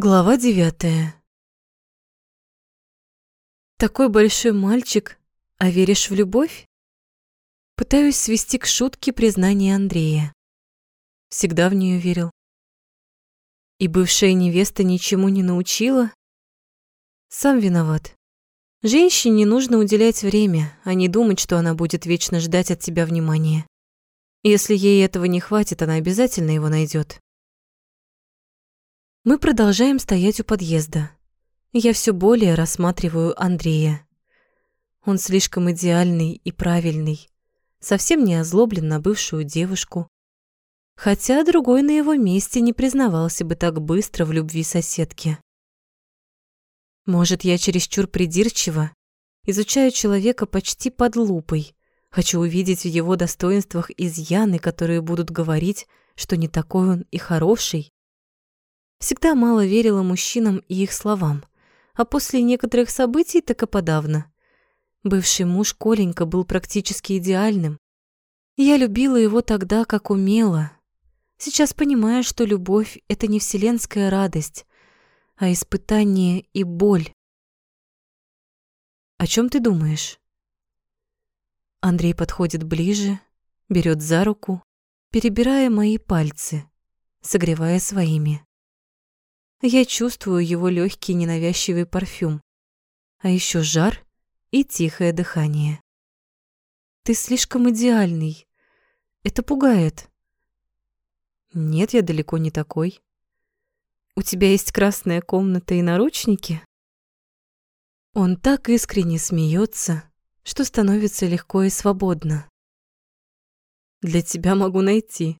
Глава девятая. Такой большой мальчик, а веришь в любовь? Пытаюсь свести к шутке признание Андрея. Всегда в нее верил. И бывшая невеста ничему не научила? Сам виноват. Женщине нужно уделять время, а не думать, что она будет вечно ждать от тебя внимания. Если ей этого не хватит, она обязательно его найдет. Мы продолжаем стоять у подъезда. Я все более рассматриваю Андрея. Он слишком идеальный и правильный, совсем не озлоблен на бывшую девушку. Хотя другой на его месте не признавался бы так быстро в любви соседки. Может, я чересчур придирчива, изучаю человека почти под лупой, хочу увидеть в его достоинствах изъяны, которые будут говорить, что не такой он и хороший. Всегда мало верила мужчинам и их словам, а после некоторых событий так и подавно. Бывший муж Коленька был практически идеальным. Я любила его тогда, как умела. Сейчас понимаю, что любовь — это не вселенская радость, а испытание и боль. О чем ты думаешь? Андрей подходит ближе, берет за руку, перебирая мои пальцы, согревая своими. Я чувствую его легкий ненавязчивый парфюм, а еще жар и тихое дыхание. Ты слишком идеальный. Это пугает. Нет, я далеко не такой. У тебя есть красная комната и наручники? Он так искренне смеется, что становится легко и свободно. Для тебя могу найти.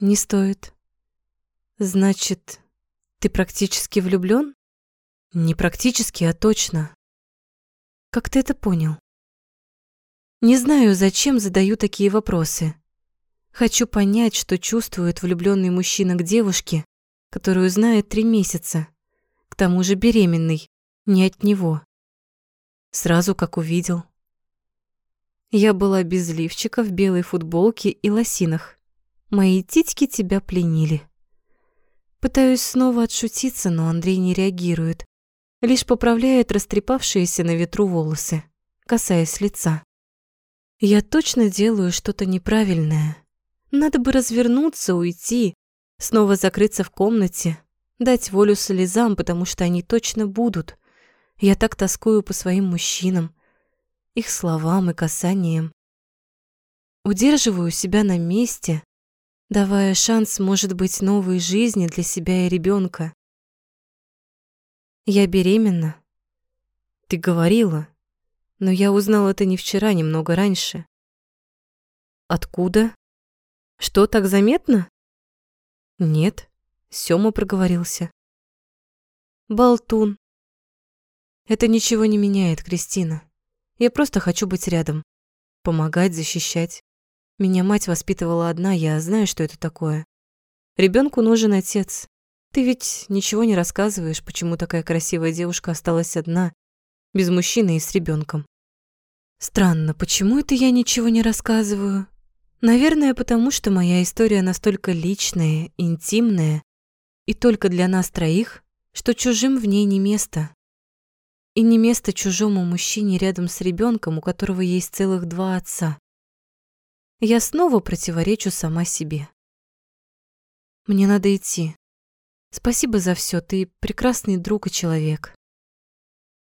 Не стоит. Значит, ты практически влюблён? Не практически, а точно. Как ты это понял? Не знаю, зачем задаю такие вопросы. Хочу понять, что чувствует влюблённый мужчина к девушке, которую знает три месяца, к тому же беременный, не от него. Сразу как увидел. Я была без лифчика в белой футболке и лосинах. Мои титьки тебя пленили. Пытаюсь снова отшутиться, но Андрей не реагирует. Лишь поправляет растрепавшиеся на ветру волосы, касаясь лица. Я точно делаю что-то неправильное. Надо бы развернуться, уйти, снова закрыться в комнате, дать волю слезам, потому что они точно будут. Я так тоскую по своим мужчинам, их словам и касаниям. Удерживаю себя на месте, давая шанс, может быть, новой жизни для себя и ребенка. Я беременна. Ты говорила, но я узнал это не вчера, немного раньше. Откуда? Что, так заметно? Нет, Сёма проговорился. Болтун. Это ничего не меняет, Кристина. Я просто хочу быть рядом, помогать, защищать. Меня мать воспитывала одна, я знаю, что это такое. Ребенку нужен отец. Ты ведь ничего не рассказываешь, почему такая красивая девушка осталась одна, без мужчины и с ребенком. Странно, почему это я ничего не рассказываю? Наверное, потому что моя история настолько личная, интимная и только для нас троих, что чужим в ней не место. И не место чужому мужчине рядом с ребенком, у которого есть целых два отца. Я снова противоречу сама себе. Мне надо идти. Спасибо за все, ты прекрасный друг и человек.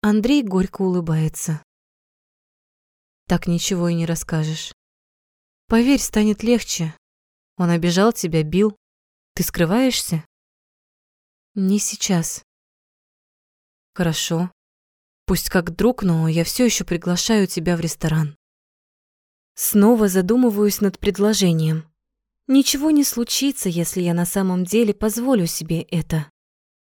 Андрей горько улыбается. Так ничего и не расскажешь. Поверь, станет легче. Он обижал тебя, бил. Ты скрываешься? Не сейчас. Хорошо. Пусть как друг, но я все еще приглашаю тебя в ресторан. Снова задумываюсь над предложением. Ничего не случится, если я на самом деле позволю себе это.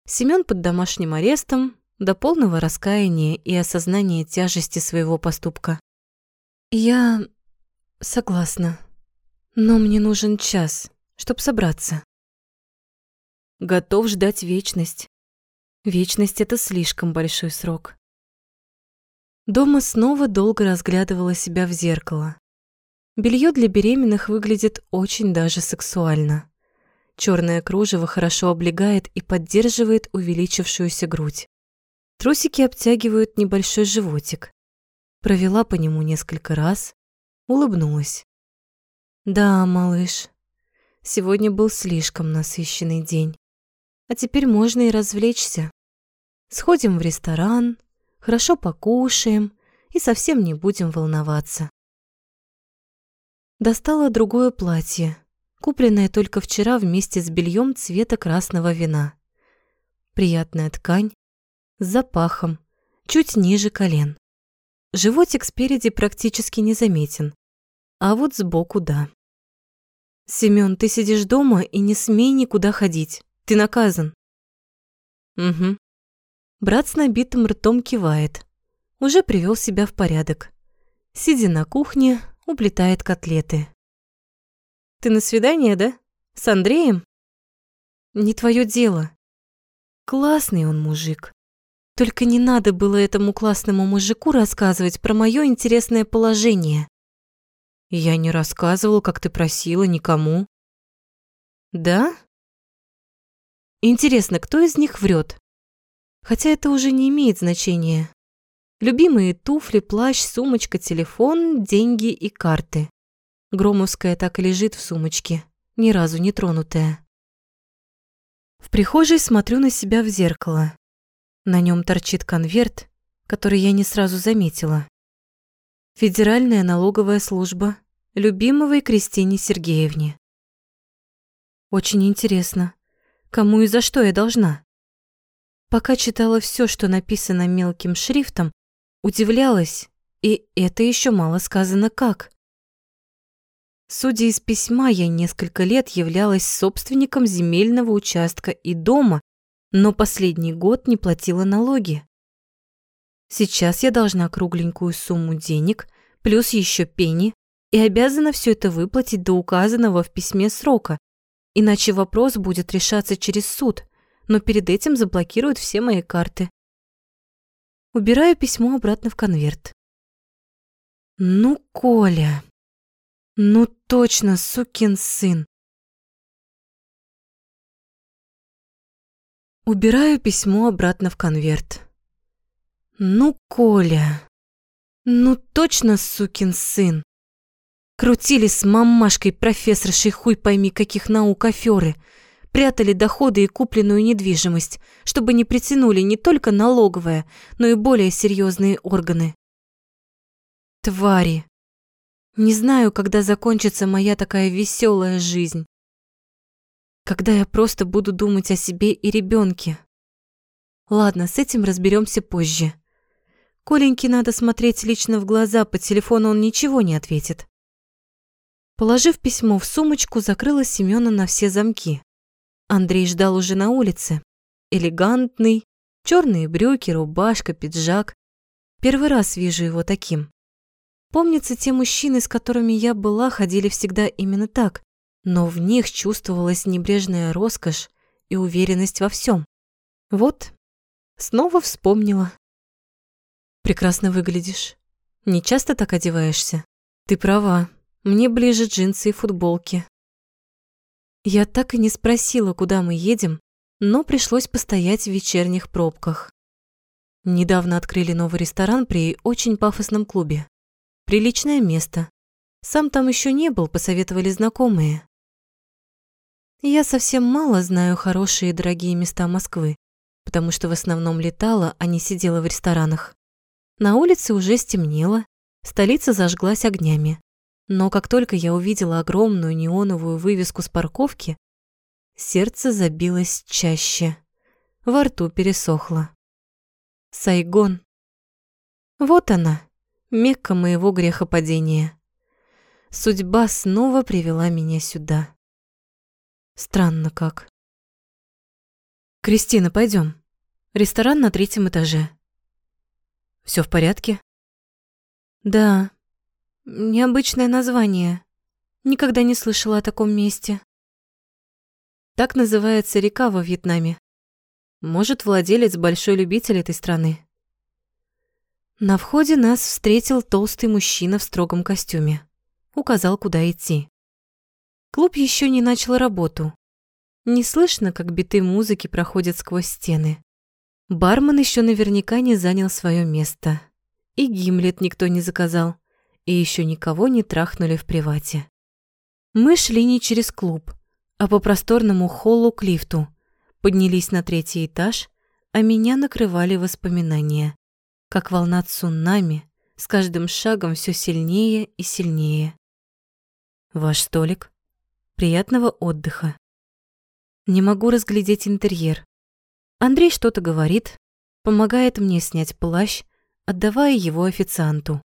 Семён под домашним арестом до полного раскаяния и осознания тяжести своего поступка. Я согласна, но мне нужен час, чтобы собраться. Готов ждать вечность. Вечность — это слишком большой срок. Дома снова долго разглядывала себя в зеркало. Белье для беременных выглядит очень даже сексуально. Черное кружево хорошо облегает и поддерживает увеличившуюся грудь. Трусики обтягивают небольшой животик. Провела по нему несколько раз, улыбнулась. Да, малыш, сегодня был слишком насыщенный день. А теперь можно и развлечься. Сходим в ресторан, хорошо покушаем и совсем не будем волноваться. Достала другое платье, купленное только вчера вместе с бельем цвета красного вина. Приятная ткань, с запахом, чуть ниже колен. Животик спереди практически не заметен, а вот сбоку да. «Семён, ты сидишь дома и не смей никуда ходить. Ты наказан». «Угу». Брат с набитым ртом кивает. Уже привел себя в порядок. Сидя на кухне, уплетает котлеты. «Ты на свидание, да? С Андреем?» «Не твое дело. Классный он мужик. Только не надо было этому классному мужику рассказывать про мое интересное положение. Я не рассказывал, как ты просила, никому. Да? Интересно, кто из них врет? Хотя это уже не имеет значения. Любимые туфли, плащ, сумочка, телефон, деньги и карты. Громовская так и лежит в сумочке, ни разу не тронутая. В прихожей смотрю на себя в зеркало. На нем торчит конверт, который я не сразу заметила. Федеральная налоговая служба любимовой Кристине Сергеевне. Очень интересно, кому и за что я должна? Пока читала все, что написано мелким шрифтом, удивлялась, и это еще мало сказано как. Судя из письма, я несколько лет являлась собственником земельного участка и дома, но последний год не платила налоги. Сейчас я должна кругленькую сумму денег, плюс еще пени, и обязана все это выплатить до указанного в письме срока, иначе вопрос будет решаться через суд, но перед этим заблокируют все мои карты. Убираю письмо обратно в конверт. Ну, Коля, ну точно, сукин сын. Убираю письмо обратно в конверт. Ну, Коля, ну точно сукин сын. Крутили с мамашкой профессоршей хуй пойми каких наук аферы, прятали доходы и купленную недвижимость, чтобы не притянули не только налоговые, но и более серьезные органы. Твари. Не знаю, когда закончится моя такая веселая жизнь когда я просто буду думать о себе и ребенке. Ладно, с этим разберемся позже. Коленьке надо смотреть лично в глаза, по телефону он ничего не ответит. Положив письмо в сумочку, закрыла Семёна на все замки. Андрей ждал уже на улице. Элегантный, черные брюки, рубашка, пиджак. Первый раз вижу его таким. Помнится, те мужчины, с которыми я была, ходили всегда именно так но в них чувствовалась небрежная роскошь и уверенность во всем. Вот, снова вспомнила. Прекрасно выглядишь. Не часто так одеваешься? Ты права, мне ближе джинсы и футболки. Я так и не спросила, куда мы едем, но пришлось постоять в вечерних пробках. Недавно открыли новый ресторан при очень пафосном клубе. Приличное место. Сам там еще не был, посоветовали знакомые. Я совсем мало знаю хорошие и дорогие места Москвы, потому что в основном летала, а не сидела в ресторанах. На улице уже стемнело, столица зажглась огнями. Но как только я увидела огромную неоновую вывеску с парковки, сердце забилось чаще, во рту пересохло. Сайгон. Вот она, мекка моего грехопадения. Судьба снова привела меня сюда. Странно как. Кристина, пойдем. Ресторан на третьем этаже. Все в порядке? Да. Необычное название. Никогда не слышала о таком месте. Так называется река во Вьетнаме. Может, владелец большой любитель этой страны. На входе нас встретил толстый мужчина в строгом костюме. Указал, куда идти. Клуб еще не начал работу. Не слышно, как биты музыки проходят сквозь стены. Бармен еще наверняка не занял свое место. И гимлет никто не заказал. И еще никого не трахнули в привате. Мы шли не через клуб, а по просторному холлу к лифту. Поднялись на третий этаж, а меня накрывали воспоминания. Как волна цунами, с каждым шагом все сильнее и сильнее. Ваш столик. Приятного отдыха. Не могу разглядеть интерьер. Андрей что-то говорит, помогает мне снять плащ, отдавая его официанту.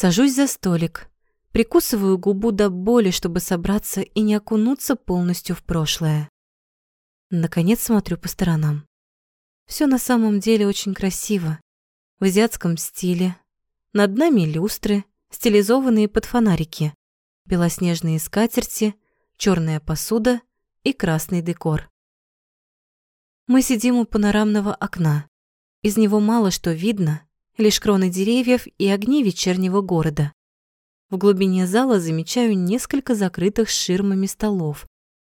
Сажусь за столик, прикусываю губу до боли, чтобы собраться и не окунуться полностью в прошлое. Наконец смотрю по сторонам. Все на самом деле очень красиво, в азиатском стиле. Над нами люстры, стилизованные под фонарики, белоснежные скатерти, черная посуда и красный декор. Мы сидим у панорамного окна. Из него мало что видно, лишь кроны деревьев и огни вечернего города. В глубине зала замечаю несколько закрытых ширмами столов,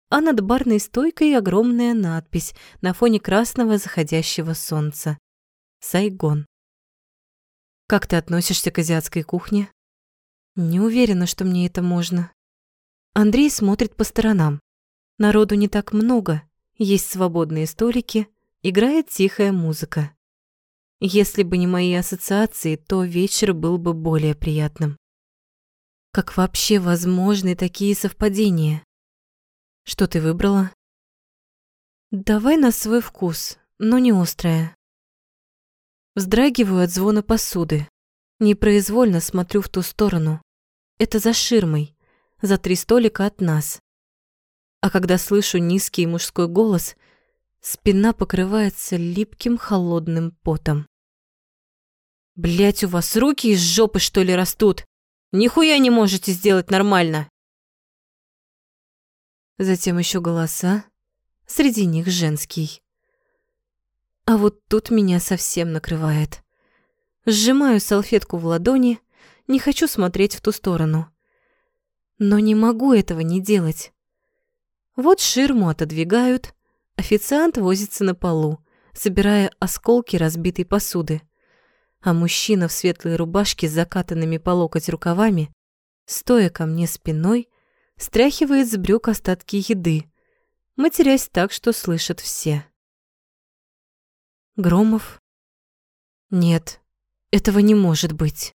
а над барной стойкой огромная надпись на фоне красного заходящего солнца. Сайгон. Как ты относишься к азиатской кухне? Не уверена, что мне это можно. Андрей смотрит по сторонам. Народу не так много, есть свободные столики, играет тихая музыка. Если бы не мои ассоциации, то вечер был бы более приятным. Как вообще возможны такие совпадения? Что ты выбрала? Давай на свой вкус, но не острое. Вздрагиваю от звона посуды. Непроизвольно смотрю в ту сторону. Это за ширмой, за три столика от нас. А когда слышу низкий мужской голос, спина покрывается липким холодным потом. Блять, у вас руки из жопы, что ли, растут? Нихуя не можете сделать нормально!» Затем еще голоса, среди них женский. А вот тут меня совсем накрывает. Сжимаю салфетку в ладони, не хочу смотреть в ту сторону. Но не могу этого не делать. Вот ширму отодвигают, официант возится на полу, собирая осколки разбитой посуды. А мужчина в светлой рубашке с закатанными по локоть рукавами, стоя ко мне спиной, стряхивает с брюк остатки еды, матерясь так, что слышат все. Громов? Нет, этого не может быть.